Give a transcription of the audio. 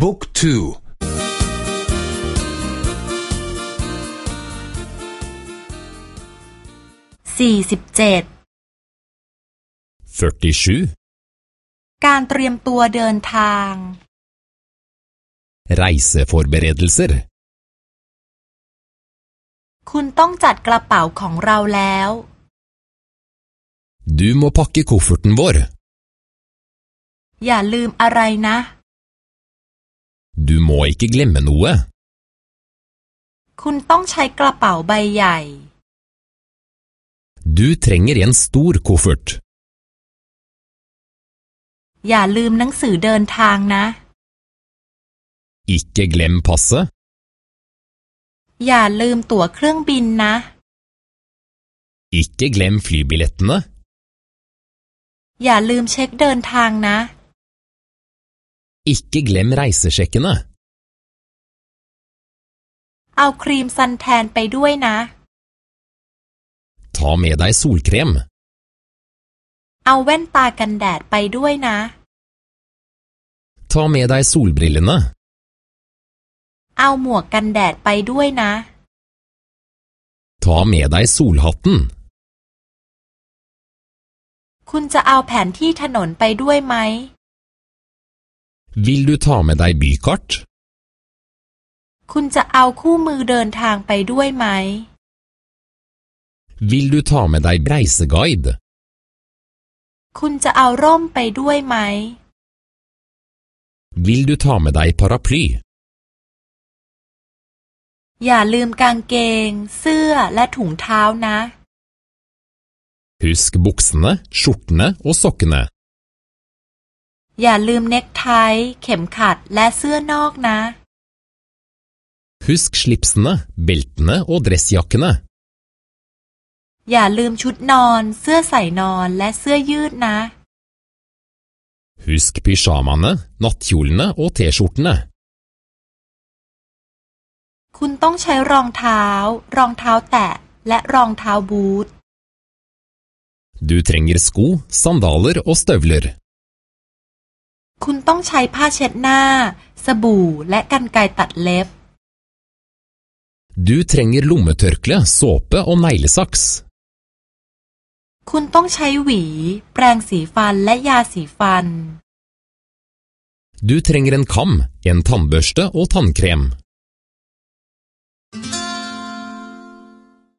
บุ๊กทูสี่สิบเจ็ดการเตรียมตัวเดินทาง reiseforberedelser คุณต้องจัดกระเป๋าของเราแล้ว Du må pakke kofferten vår อย่าลืมอะไรนะ Du må ikke glemme noe คุณต้องใช้กระเป๋าใบใหญ่ Du trenger en stor koffert อย่าลืมหนังสือเดินทางนะ Ikke glem passet อย่าลืมตั๋วเครื่องบินนะ Ikke glem flybillettene อย่าลืมเช็คเดินทางนะ Ikke glem reisesjekkene เอาครีมซันแทนไปด้วยนะ Ta med deg solkrem เอาแว่นตากันแดดไปด้วยนะ Ta med deg solbrillene เอาหมวกกันแดดไปด้วยนะ Ta med deg solhatten คุณจะเอาแผนที่ถนนไปด้วยไหม Vil du ta med deg bykart คุณจะเอาคู่มือเดินทางไปด้วยไหม Vil du ta med deg reiseguide คุณจะเอาร่มไปด้วยไหม Vil du ta med deg paraply อย่าลืมกางเกง เสื้อและถุงเท้านะ Husk buksene, skjortene og sokkene อย่าลืมเน็กไท เข็มขัดและเสื้อนอกนะ Husk slipsene, beltene og dressjakkene อย่าลืมชุดนอน เสื้อใส่นอนและเสื้อยืดนะ Husk pysjamaene, nattkjolene og T-skjortene คุณต้องใช้รองเท้า รองเท้าแตะและรองเท้าบูท Du trenger sko, sandaler og støvler คุณต้องใช้ผ้าเช็ดหน้า สบู่ และกรรไกรตัดเล็บ Du trenger lommetørkle, såpe og neglesaks คุณต้องใช้หวี แปรงสีฟันและยาสีฟัน Du trenger en kam, en tannbørste og tannkrem